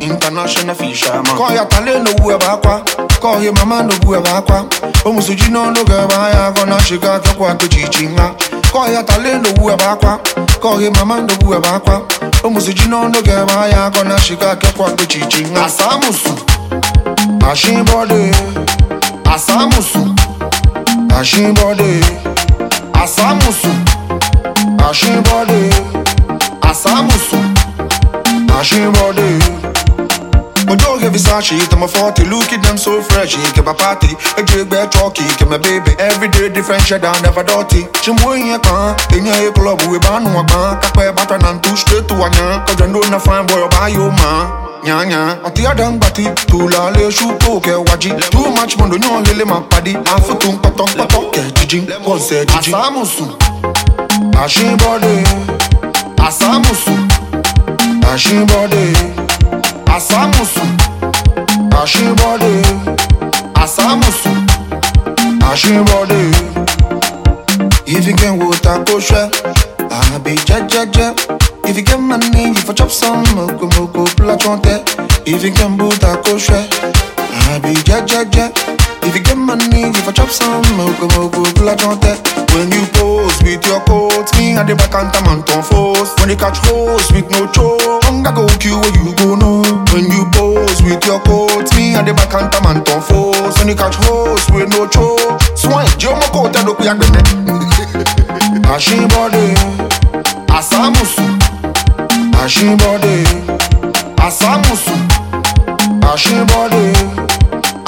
international fisherman. Kọ ya tale n'owu ebe akwa Kọ ya mama n'owu ebe akwa Omusuji n'ọnụgụ ebe anya Kọ na shiga akakwa kechichi nha Kọ ya tale n'owu ebe akwa Kọ ya mama n'owu ebe akwa Omusuji n'ọnụgụ ebe anya Kọ na shiga akakwa kechichi nha Asamusu. Ashibode. Asamusu. Ashibode. Asamusu. Ashibode. Asamusu. Ashibode. Ojo heavy sashi, to my 40, look at them so fresh, he keep a party, a jig bear chalky, keep my baby, every day different shit down, never dirty. Chimwe in your car, in your club, we ban one car, kakwe baton and two straight to one, cause I know na fine boy, buy you man. Nya nya, ati adang bati, tula le shuko ke waji, too much mondo nyo lele makpadi, afu tung patong patong ke jijing, kose jijing. Asamusu, ashibode, asamusu, asamusu, If go share, I'll be ja ja ja. If you get money, you for chop some moko moko pula chonte. If you can boot a go share, I'll be ja ja ja. If you get money, you for chop some moko pula chonte. When you pose with your coat, me and the back and and ton force. When you catch hoes with no choke, hunger go kill where you go no. When you pose with your coat, me and the back and and ton force. When you catch hoes with no choke, swine, Jomo coat and look ya Ashibode, Asamusu, Ashibode, Asamusu, Ashibode,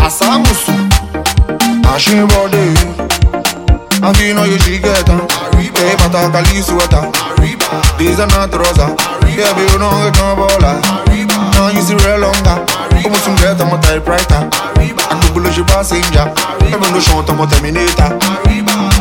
Asamusu, Ashibode. And you know you should get them. Sweater. These are not rosa. Yeah, baby, you know it's no baller. Now you see real longer. Como some get on my typewriter. Could bullish your passenger. Even though short on my terminator.